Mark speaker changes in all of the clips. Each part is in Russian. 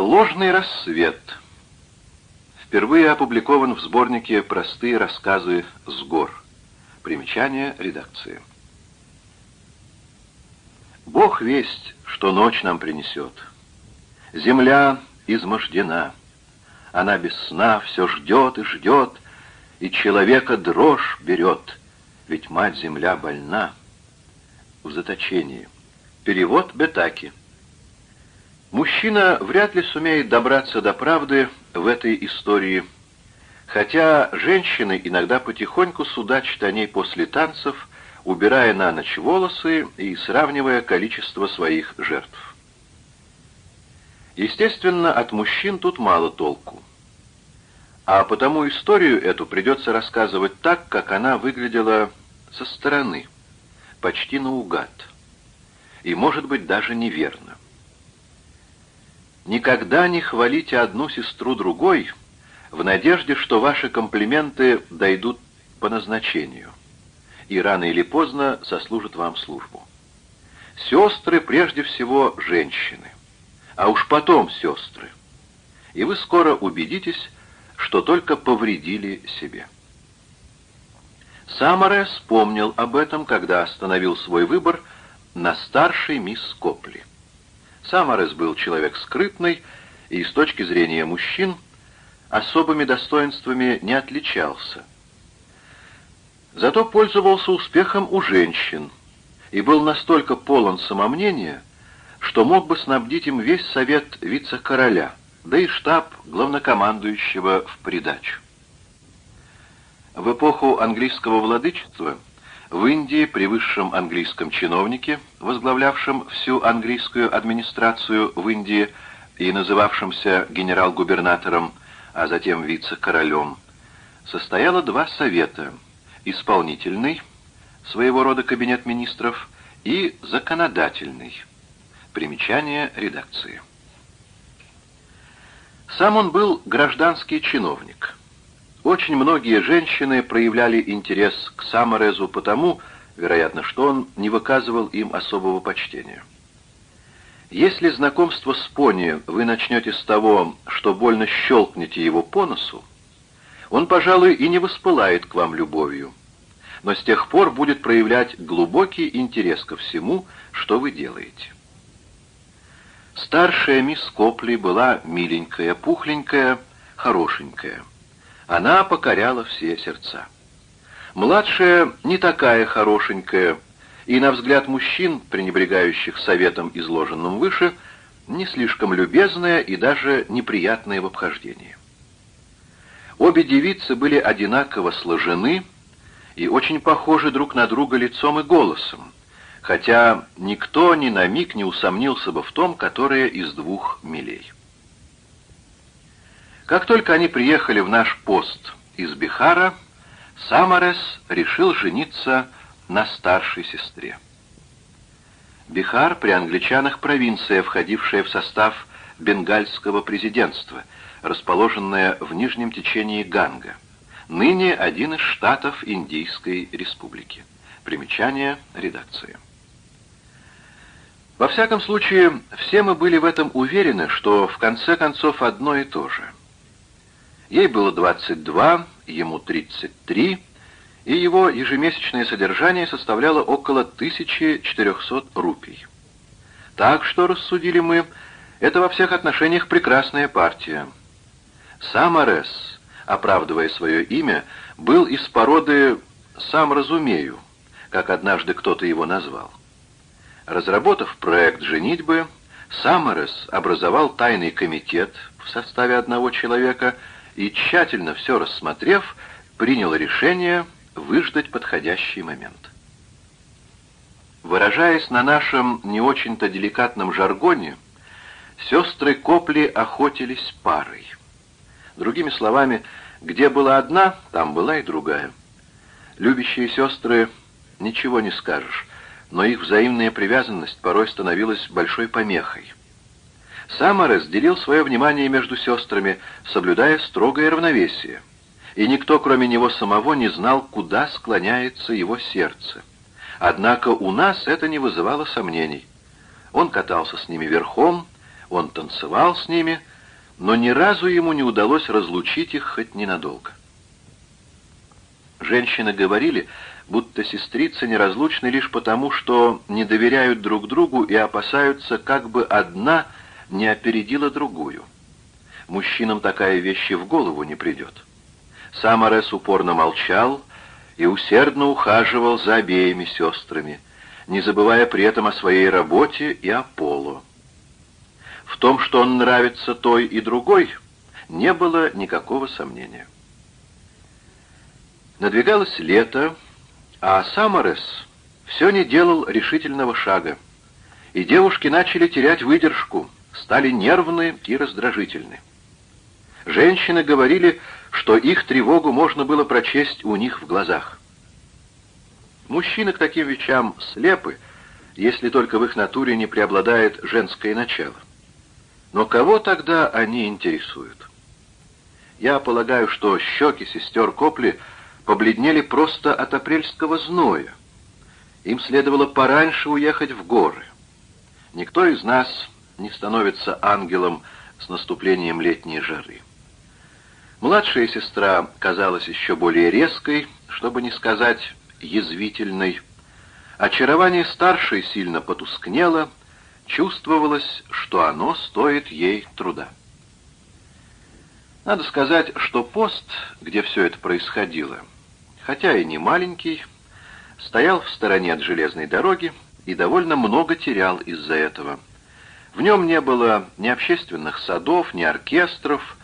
Speaker 1: Ложный рассвет. Впервые опубликован в сборнике «Простые рассказы с гор». Примечание редакции. Бог весть, что ночь нам принесет. Земля измождена. Она без сна все ждет и ждет, и человека дрожь берет, ведь мать-земля больна. В заточении. Перевод Бетаки. Мужчина вряд ли сумеет добраться до правды в этой истории, хотя женщины иногда потихоньку судачат о ней после танцев, убирая на ночь волосы и сравнивая количество своих жертв. Естественно, от мужчин тут мало толку. А потому историю эту придется рассказывать так, как она выглядела со стороны, почти наугад, и, может быть, даже неверно. Никогда не хвалите одну сестру другой в надежде, что ваши комплименты дойдут по назначению и рано или поздно сослужат вам службу. Сестры прежде всего женщины, а уж потом сестры. И вы скоро убедитесь, что только повредили себе. Самаре вспомнил об этом, когда остановил свой выбор на старшей мисс Копли. Самарес был человек скрытный и с точки зрения мужчин особыми достоинствами не отличался. Зато пользовался успехом у женщин и был настолько полон самомнения, что мог бы снабдить им весь совет вице-короля, да и штаб главнокомандующего в придачу. В эпоху английского владычества – в Индии при высшем английском чиновнике, возглавлявшем всю английскую администрацию в Индии и называвшемся генерал-губернатором, а затем вице-королем, состояло два совета – исполнительный, своего рода кабинет министров, и законодательный. Примечание редакции. Сам он был гражданский чиновник – очень многие женщины проявляли интерес к Саморезу потому, вероятно, что он не выказывал им особого почтения. Если знакомство с пони вы начнете с того, что больно щелкнете его по носу, он, пожалуй, и не воспылает к вам любовью, но с тех пор будет проявлять глубокий интерес ко всему, что вы делаете. Старшая мисс Копли была миленькая, пухленькая, хорошенькая. Она покоряла все сердца. Младшая не такая хорошенькая, и, на взгляд мужчин, пренебрегающих советом, изложенным выше, не слишком любезная и даже неприятная в обхождении. Обе девицы были одинаково сложены и очень похожи друг на друга лицом и голосом, хотя никто ни на миг не усомнился бы в том, которая из двух милей. Как только они приехали в наш пост из Бихара, Самарес решил жениться на старшей сестре. Бихар при англичанах провинция, входившая в состав бенгальского президентства, расположенная в нижнем течении Ганга, ныне один из штатов Индийской республики. Примечание редакции. Во всяком случае, все мы были в этом уверены, что в конце концов одно и то же – Ей было 22, ему 33, и его ежемесячное содержание составляло около 1400 рупий. Так что, рассудили мы, это во всех отношениях прекрасная партия. Сам Арес, оправдывая свое имя, был из породы «сам разумею», как однажды кто-то его назвал. Разработав проект «Женитьбы», Самарес образовал тайный комитет в составе одного человека – и, тщательно все рассмотрев, принял решение выждать подходящий момент. Выражаясь на нашем не очень-то деликатном жаргоне, сестры Копли охотились парой. Другими словами, где была одна, там была и другая. Любящие сестры ничего не скажешь, но их взаимная привязанность порой становилась большой помехой. Сам разделил свое внимание между сестрами, соблюдая строгое равновесие. И никто, кроме него самого, не знал, куда склоняется его сердце. Однако у нас это не вызывало сомнений. Он катался с ними верхом, Он танцевал с ними, но ни разу ему не удалось разлучить их хоть ненадолго. Женщины говорили, будто сестрицы неразлучны лишь потому, что не доверяют друг другу и опасаются, как бы одна не опередила другую. Мужчинам такая вещь в голову не придет. Сам Арес упорно молчал и усердно ухаживал за обеими сестрами, не забывая при этом о своей работе и о Полу. В том, что он нравится той и другой, не было никакого сомнения. Надвигалось лето, а Самарес все не делал решительного шага, и девушки начали терять выдержку, стали нервны и раздражительны. Женщины говорили, что их тревогу можно было прочесть у них в глазах. Мужчины к таким вещам слепы, если только в их натуре не преобладает женское начало. Но кого тогда они интересуют? Я полагаю, что щеки сестер Копли побледнели просто от апрельского зноя. Им следовало пораньше уехать в горы. Никто из нас не становится ангелом с наступлением летней жары. Младшая сестра казалась еще более резкой, чтобы не сказать язвительной. Очарование старшей сильно потускнело, чувствовалось, что оно стоит ей труда. Надо сказать, что пост, где все это происходило, хотя и не маленький, стоял в стороне от железной дороги и довольно много терял из-за этого. В нем не было ни общественных садов, ни оркестров,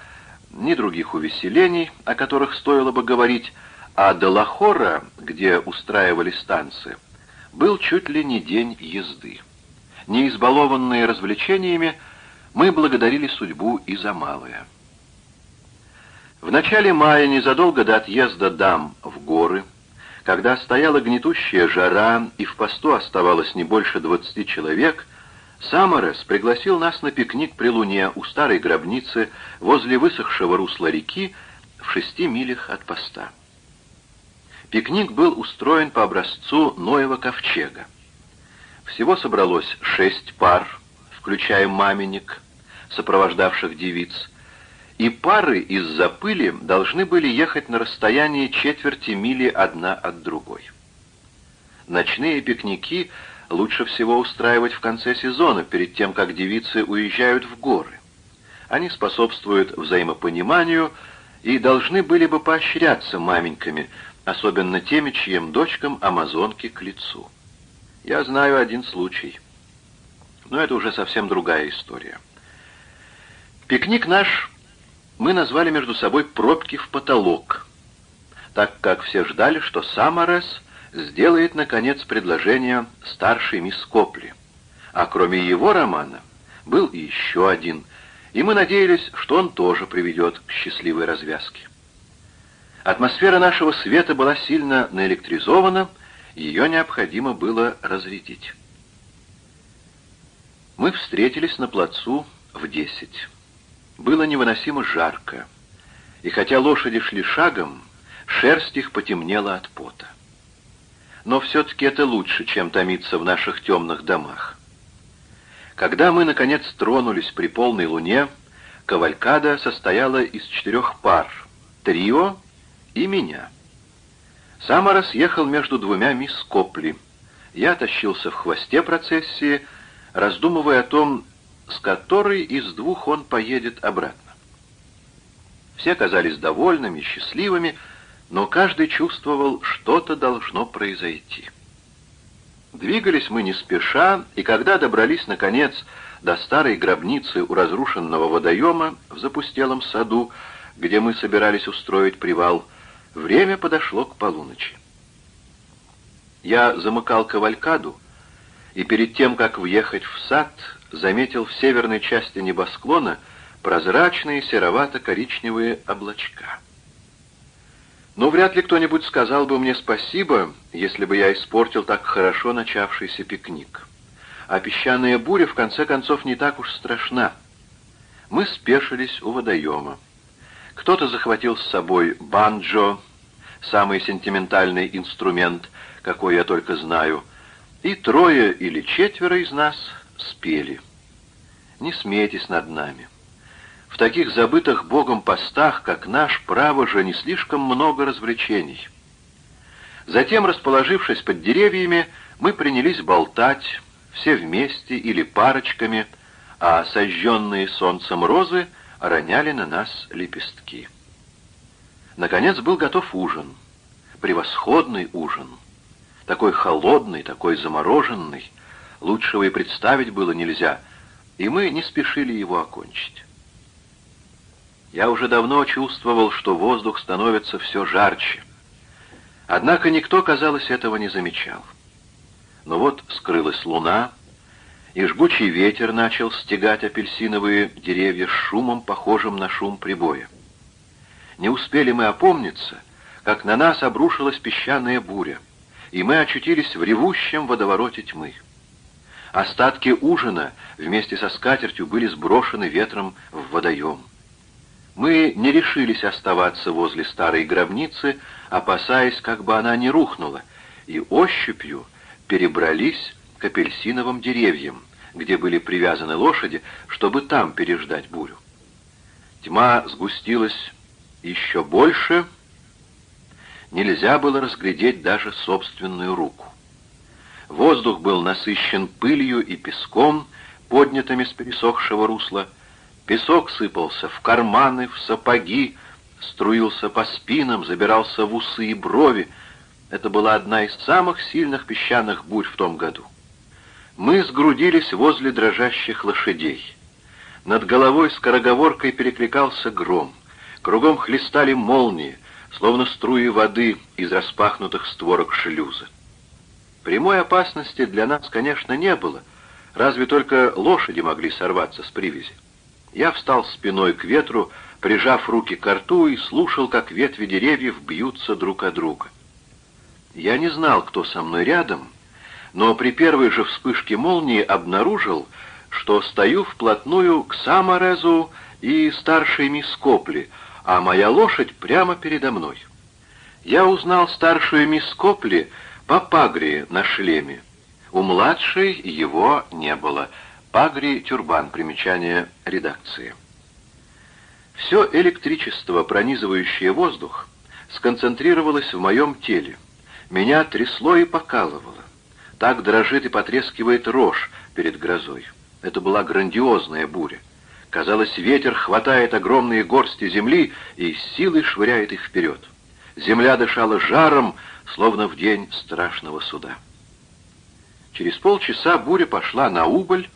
Speaker 1: ни других увеселений, о которых стоило бы говорить, а до Лахора, где устраивали станции, был чуть ли не день езды. Не избалованные развлечениями, мы благодарили судьбу и за малое. В начале мая, незадолго до отъезда дам в горы, когда стояла гнетущая жара и в посту оставалось не больше двадцати человек, Самарес пригласил нас на пикник при луне у старой гробницы возле высохшего русла реки в шести милях от поста. Пикник был устроен по образцу Ноева ковчега. Всего собралось шесть пар, включая маменник, сопровождавших девиц, и пары из-за пыли должны были ехать на расстоянии четверти мили одна от другой. Ночные пикники лучше всего устраивать в конце сезона, перед тем, как девицы уезжают в горы. Они способствуют взаимопониманию и должны были бы поощряться маменьками, особенно теми, чьим дочкам амазонки к лицу. Я знаю один случай, но это уже совсем другая история. Пикник наш мы назвали между собой «пробки в потолок», так как все ждали, что сам Арес сделает, наконец, предложение старшей мисс Копли. А кроме его романа был и еще один, и мы надеялись, что он тоже приведет к счастливой развязке. Атмосфера нашего света была сильно наэлектризована, ее необходимо было разрядить. Мы встретились на плацу в десять. Было невыносимо жарко, и хотя лошади шли шагом, шерсть их потемнела от пота но все-таки это лучше, чем томиться в наших темных домах. Когда мы, наконец, тронулись при полной луне, кавалькада состояла из четырех пар — трио и меня. Самарас ехал между двумя мисс Копли. Я тащился в хвосте процессии, раздумывая о том, с которой из двух он поедет обратно. Все казались довольными, счастливыми, но каждый чувствовал, что-то должно произойти. Двигались мы не спеша, и когда добрались, наконец, до старой гробницы у разрушенного водоема в запустелом саду, где мы собирались устроить привал, время подошло к полуночи. Я замыкал кавалькаду, и перед тем, как въехать в сад, заметил в северной части небосклона прозрачные серовато-коричневые облачка. Но вряд ли кто-нибудь сказал бы мне спасибо, если бы я испортил так хорошо начавшийся пикник. А песчаная буря, в конце концов, не так уж страшна. Мы спешились у водоема. Кто-то захватил с собой банджо, самый сентиментальный инструмент, какой я только знаю, и трое или четверо из нас спели. не смейтесь над нами. В таких забытых Богом постах, как наш, право же не слишком много развлечений. Затем, расположившись под деревьями, мы принялись болтать, все вместе или парочками, а сожженные солнцем розы роняли на нас лепестки. Наконец был готов ужин. Превосходный ужин. Такой холодный, такой замороженный. Лучшего и представить было нельзя, и мы не спешили его окончить. Я уже давно чувствовал, что воздух становится все жарче. Однако никто, казалось, этого не замечал. Но вот скрылась луна, и жгучий ветер начал стегать апельсиновые деревья с шумом, похожим на шум прибоя. Не успели мы опомниться, как на нас обрушилась песчаная буря, и мы очутились в ревущем водовороте тьмы. Остатки ужина вместе со скатертью были сброшены ветром в водоем. Мы не решились оставаться возле старой гробницы, опасаясь, как бы она не рухнула, и ощупью перебрались к апельсиновым деревьям, где были привязаны лошади, чтобы там переждать бурю. Тьма сгустилась еще больше, нельзя было разглядеть даже собственную руку. Воздух был насыщен пылью и песком, поднятыми с пересохшего русла, Песок сыпался в карманы, в сапоги, струился по спинам, забирался в усы и брови. Это была одна из самых сильных песчаных бурь в том году. Мы сгрудились возле дрожащих лошадей. Над головой скороговоркой перекликался гром. Кругом хлестали молнии, словно струи воды из распахнутых створок шлюза. Прямой опасности для нас, конечно, не было, разве только лошади могли сорваться с привязи. Я встал спиной к ветру, прижав руки к рту и слушал, как ветви деревьев бьются друг о друга. Я не знал, кто со мной рядом, но при первой же вспышке молнии обнаружил, что стою вплотную к Саморезу и старшей мисс Копли, а моя лошадь прямо передо мной. Я узнал старшую мисс Копли по пагре на шлеме. У младшей его не было — Пагри тюрбан. Примечание редакции. Все электричество, пронизывающее воздух, сконцентрировалось в моем теле. Меня трясло и покалывало. Так дрожит и потрескивает рожь перед грозой. Это была грандиозная буря. Казалось, ветер хватает огромные горсти земли и силой швыряет их вперед. Земля дышала жаром, словно в день страшного суда. Через полчаса буря пошла на убыль,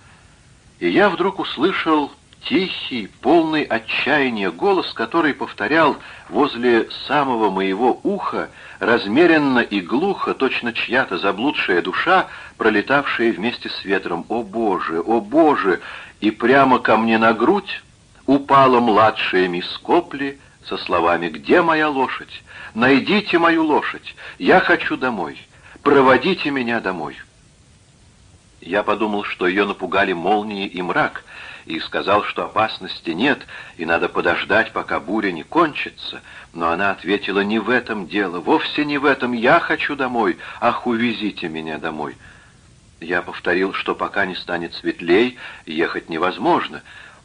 Speaker 1: и я вдруг услышал тихий, полный отчаяния голос, который повторял возле самого моего уха, размеренно и глухо, точно чья-то заблудшая душа, пролетавшая вместе с ветром. «О Боже! О Боже!» И прямо ко мне на грудь упала младшая мисс Копли со словами «Где моя лошадь? Найдите мою лошадь! Я хочу домой! Проводите меня домой!» Я подумал, что ее напугали молнии и мрак, и сказал, что опасности нет, и надо подождать, пока буря не кончится. Но она ответила, не в этом дело, вовсе не в этом, я хочу домой, ах, увезите меня домой. Я повторил, что пока не станет светлей, ехать невозможно,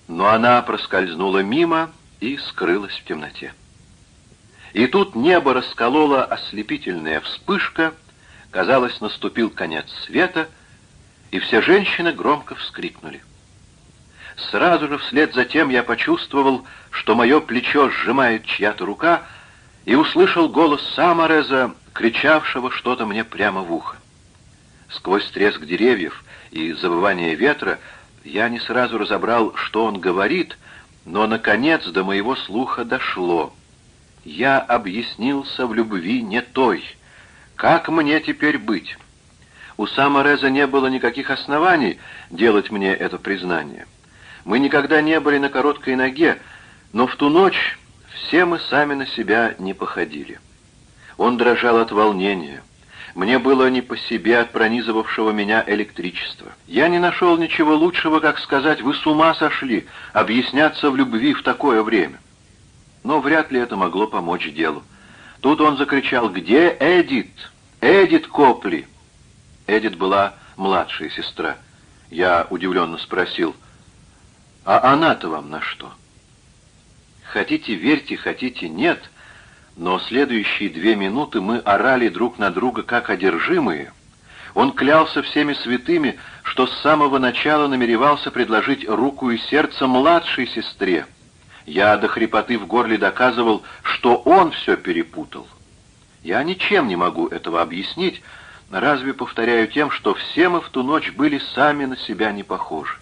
Speaker 1: но она проскользнула мимо и скрылась в темноте. И тут небо расколола ослепительная вспышка, казалось, наступил конец света — и все женщины громко вскрикнули. Сразу же вслед за тем я почувствовал, что мое плечо сжимает чья-то рука, и услышал голос Самореза, кричавшего что-то мне прямо в ухо. Сквозь треск деревьев и завывание ветра я не сразу разобрал, что он говорит, но, наконец, до моего слуха дошло. Я объяснился в любви не той. Как мне теперь быть? У Самореза не было никаких оснований делать мне это признание. Мы никогда не были на короткой ноге, но в ту ночь все мы сами на себя не походили. Он дрожал от волнения. Мне было не по себе от пронизывавшего меня электричества. Я не нашел ничего лучшего, как сказать, вы с ума сошли, объясняться в любви в такое время. Но вряд ли это могло помочь делу. Тут он закричал, где Эдит? Эдит Копли! Эдит была младшая сестра. Я удивленно спросил, А она-то вам на что? Хотите верьте, хотите нет, но следующие две минуты мы орали друг на друга как одержимые. Он клялся всеми святыми, что с самого начала намеревался предложить руку и сердце младшей сестре. Я до хрипоты в горле доказывал, что он все перепутал. Я ничем не могу этого объяснить, разве повторяю тем, что все мы в ту ночь были сами на себя не похожи.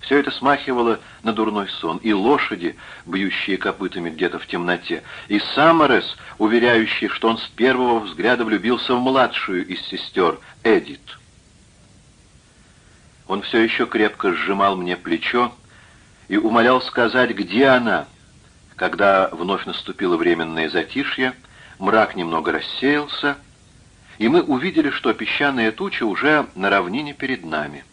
Speaker 1: Все это смахивало на дурной сон, и лошади, бьющие копытами где-то в темноте, и Самарес, уверяющий, что он с первого взгляда влюбился в младшую из сестер, Эдит. Он все еще крепко сжимал мне плечо и умолял сказать, где она. Когда вновь наступило временное затишье, мрак немного рассеялся, и мы увидели, что песчаная туча уже на равнине перед нами.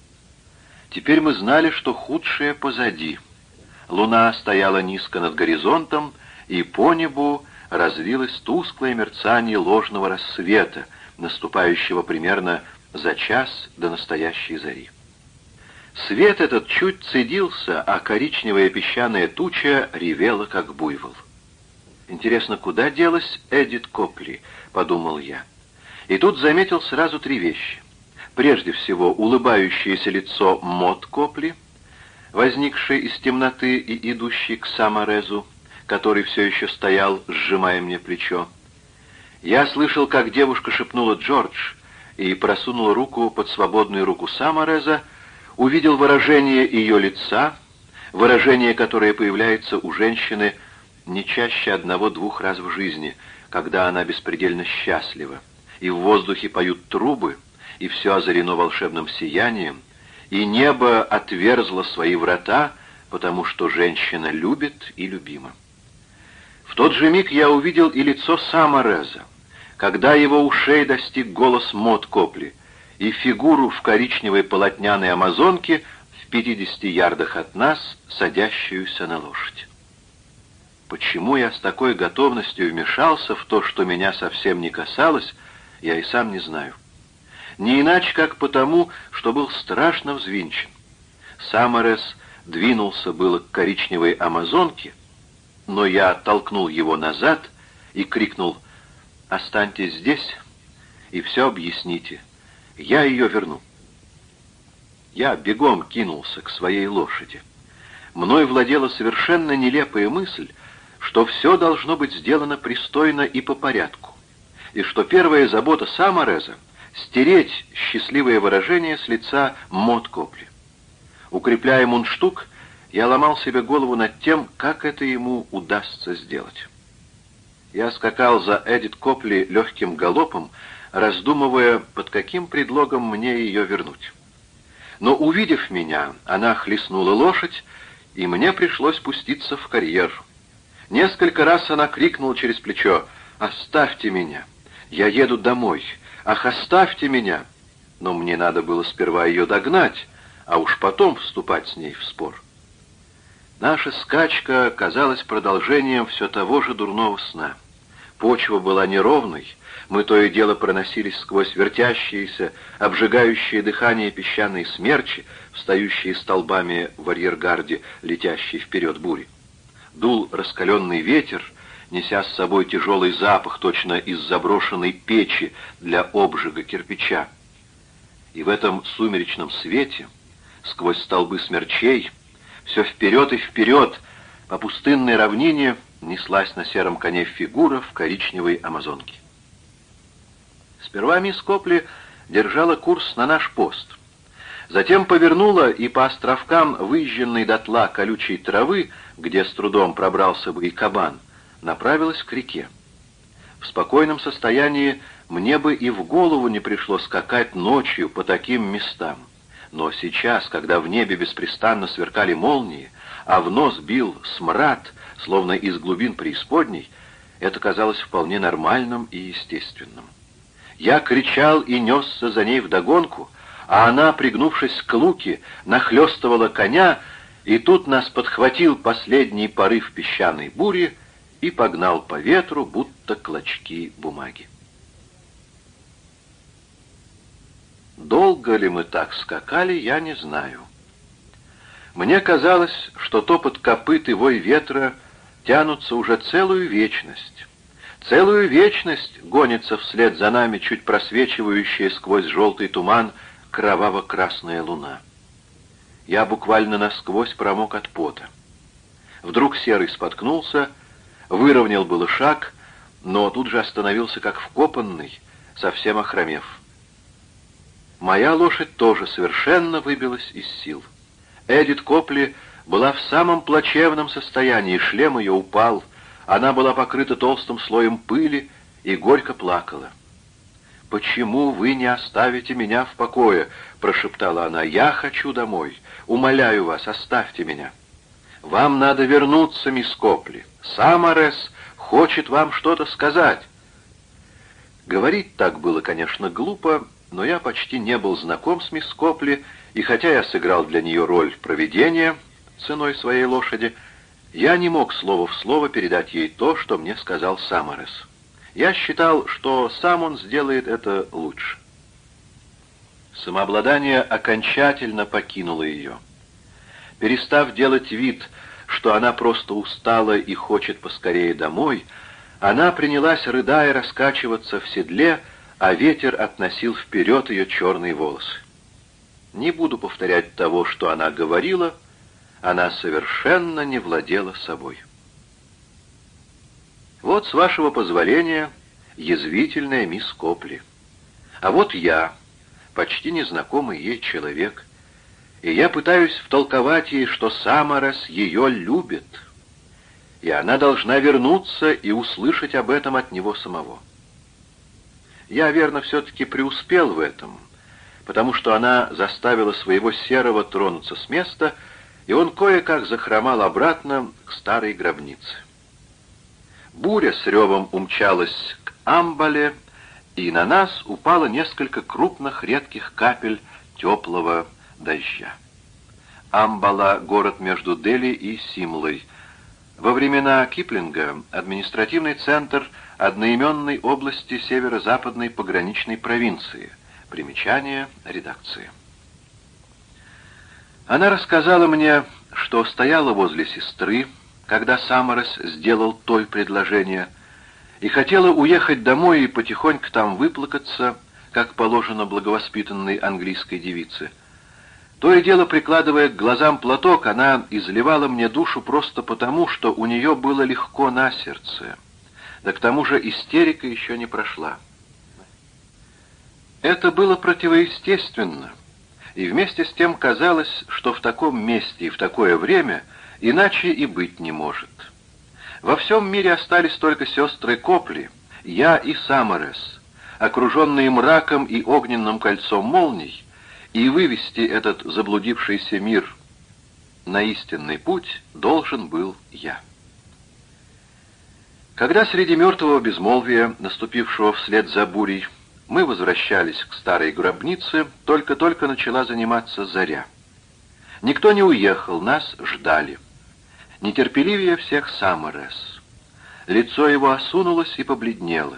Speaker 1: Теперь мы знали, что худшее позади. Луна стояла низко над горизонтом, и по небу развилось тусклое мерцание ложного рассвета, наступающего примерно за час до настоящей зари. Свет этот чуть цедился, а коричневая песчаная туча ревела, как буйвол. «Интересно, куда делась Эдит Копли?» — подумал я. И тут заметил сразу три вещи. Прежде всего, улыбающееся лицо Мот Копли, возникшее из темноты и идущий к Саморезу, который все еще стоял, сжимая мне плечо. Я слышал, как девушка шепнула Джордж и просунула руку под свободную руку Самореза, увидел выражение ее лица, выражение, которое появляется у женщины — не чаще одного-двух раз в жизни, когда она беспредельно счастлива, и в воздухе поют трубы, и все озарено волшебным сиянием, и небо отверзло свои врата, потому что женщина любит и любима. В тот же миг я увидел и лицо Самореза, когда его ушей достиг голос Мот Копли, и фигуру в коричневой полотняной амазонке в 50 ярдах от нас, садящуюся на лошадь. Почему я с такой готовностью вмешался в то, что меня совсем не касалось, я и сам не знаю. Не иначе, как потому, что был страшно взвинчен. Самарес двинулся было к коричневой амазонке, но я оттолкнул его назад и крикнул «Останьтесь здесь и все объясните. Я ее верну». Я бегом кинулся к своей лошади. Мной владела совершенно нелепая мысль, что все должно быть сделано пристойно и по порядку, и что первая забота Самореза — стереть счастливое выражение с лица Мот Копли. Укрепляя мундштук, я ломал себе голову над тем, как это ему удастся сделать. Я скакал за Эдит Копли легким галопом, раздумывая, под каким предлогом мне ее вернуть. Но, увидев меня, она хлестнула лошадь, и мне пришлось пуститься в карьер — Несколько раз она крикнула через плечо «Оставьте меня! Я еду домой! Ах, оставьте меня!» Но мне надо было сперва ее догнать, а уж потом вступать с ней в спор. Наша скачка казалась продолжением все того же дурного сна. Почва была неровной, мы то и дело проносились сквозь вертящиеся, обжигающие дыхание песчаные смерчи, встающие столбами в арьергарде, летящие вперед бури дул раскаленный ветер, неся с собой тяжелый запах точно из заброшенной печи для обжига кирпича. И в этом сумеречном свете, сквозь столбы смерчей, все вперед и вперед, по пустынной равнине неслась на сером коне фигура в коричневой амазонке. Сперва мисс Копли держала курс на наш пост. Затем повернула и по островкам выжженной дотла колючей травы, где с трудом пробрался бы и кабан, направилась к реке. В спокойном состоянии мне бы и в голову не пришло скакать ночью по таким местам. Но сейчас, когда в небе беспрестанно сверкали молнии, а в нос бил смрад, словно из глубин преисподней, это казалось вполне нормальным и естественным. Я кричал и несся за ней вдогонку, а она, пригнувшись к луке, нахлестывала коня, и тут нас подхватил последний порыв песчаной бури и погнал по ветру, будто клочки бумаги. Долго ли мы так скакали, я не знаю. Мне казалось, что топот копыт и вой ветра тянутся уже целую вечность. Целую вечность гонится вслед за нами чуть просвечивающая сквозь желтый туман кроваво-красная луна. Я буквально насквозь промок от пота. Вдруг Серый споткнулся, выровнял было шаг, но тут же остановился как вкопанный, совсем охромев. Моя лошадь тоже совершенно выбилась из сил. Эдит Копли была в самом плачевном состоянии, шлем ее упал, она была покрыта толстым слоем пыли и горько плакала. «Почему вы не оставите меня в покое?» — прошептала она. «Я хочу домой. Умоляю вас, оставьте меня». «Вам надо вернуться, мисс Копли. Сам Арес хочет вам что-то сказать». Говорить так было, конечно, глупо, но я почти не был знаком с мисс Копли, и хотя я сыграл для нее роль проведения ценой своей лошади, я не мог слово в слово передать ей то, что мне сказал Самарес. Я считал, что сам он сделает это лучше. Самообладание окончательно покинуло ее. Перестав делать вид, что она просто устала и хочет поскорее домой, она принялась, рыдая, раскачиваться в седле, а ветер относил вперед ее черные волосы. Не буду повторять того, что она говорила, она совершенно не владела собой. Вот, с вашего позволения, язвительная мисс Копли. А вот я, почти незнакомый ей человек, и я пытаюсь втолковать ей, что Самарес ее любит, и она должна вернуться и услышать об этом от него самого. Я, верно, все-таки преуспел в этом, потому что она заставила своего серого тронуться с места, и он кое-как захромал обратно к старой гробнице. Буря с ревом умчалась к Амбале, и на нас упало несколько крупных редких капель теплого дождя. Амбала — город между Дели и Симлой. Во времена Киплинга административный центр одноименной области северо-западной пограничной провинции. Примечание редакции. Она рассказала мне, что стояла возле сестры, когда Самарес сделал той предложение, и хотела уехать домой и потихоньку там выплакаться, как положено благовоспитанной английской девице. То и дело, прикладывая к глазам платок, она изливала мне душу просто потому, что у нее было легко на сердце. Да к тому же истерика еще не прошла. Это было противоестественно, и вместе с тем казалось, что в таком месте и в такое время — Иначе и быть не может. Во всем мире остались только сестры Копли, я и Самарес, окруженные мраком и огненным кольцом молний, и вывести этот заблудившийся мир на истинный путь должен был я. Когда среди мертвого безмолвия, наступившего вслед за бурей, мы возвращались к старой гробнице, только-только начала заниматься заря. Никто не уехал, нас ждали. Нетерпеливее всех Самарес. Лицо его осунулось и побледнело.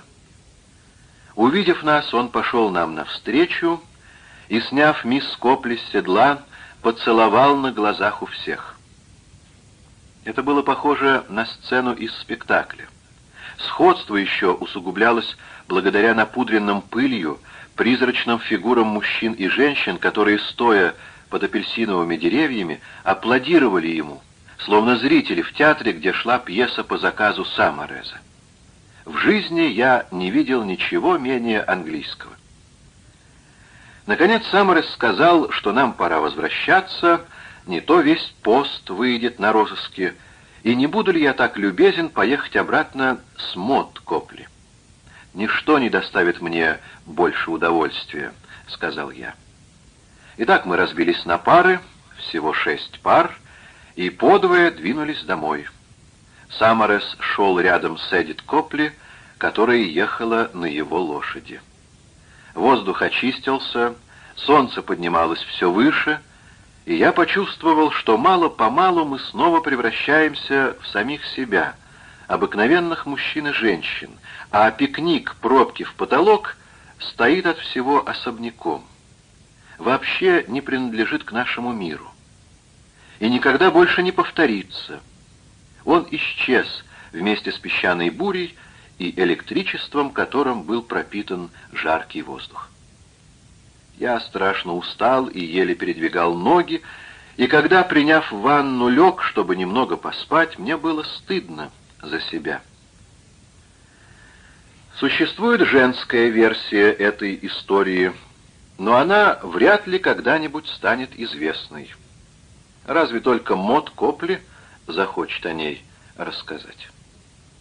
Speaker 1: Увидев нас, он пошел нам навстречу и, сняв мисс Копли с седла, поцеловал на глазах у всех. Это было похоже на сцену из спектакля. Сходство еще усугублялось благодаря напудренным пылью, призрачным фигурам мужчин и женщин, которые, стоя под апельсиновыми деревьями, аплодировали ему — словно зрители в театре, где шла пьеса по заказу Самареза. В жизни я не видел ничего менее английского. Наконец Самарез сказал, что нам пора возвращаться, не то весь пост выйдет на розыске, и не буду ли я так любезен поехать обратно с Мот Копли. «Ничто не доставит мне больше удовольствия», — сказал я. Итак, мы разбились на пары, всего шесть пар, и подвое двинулись домой. Самарес шел рядом с Эдит Копли, которая ехала на его лошади. Воздух очистился, солнце поднималось все выше, и я почувствовал, что мало-помалу мы снова превращаемся в самих себя, обыкновенных мужчин и женщин, а пикник пробки в потолок стоит от всего особняком. Вообще не принадлежит к нашему миру и никогда больше не повторится. Он исчез вместе с песчаной бурей и электричеством, которым был пропитан жаркий воздух. Я страшно устал и еле передвигал ноги, и когда, приняв ванну, лег, чтобы немного поспать, мне было стыдно за себя. Существует женская версия этой истории, но она вряд ли когда-нибудь станет известной. Разве только Мот Копли захочет о ней рассказать.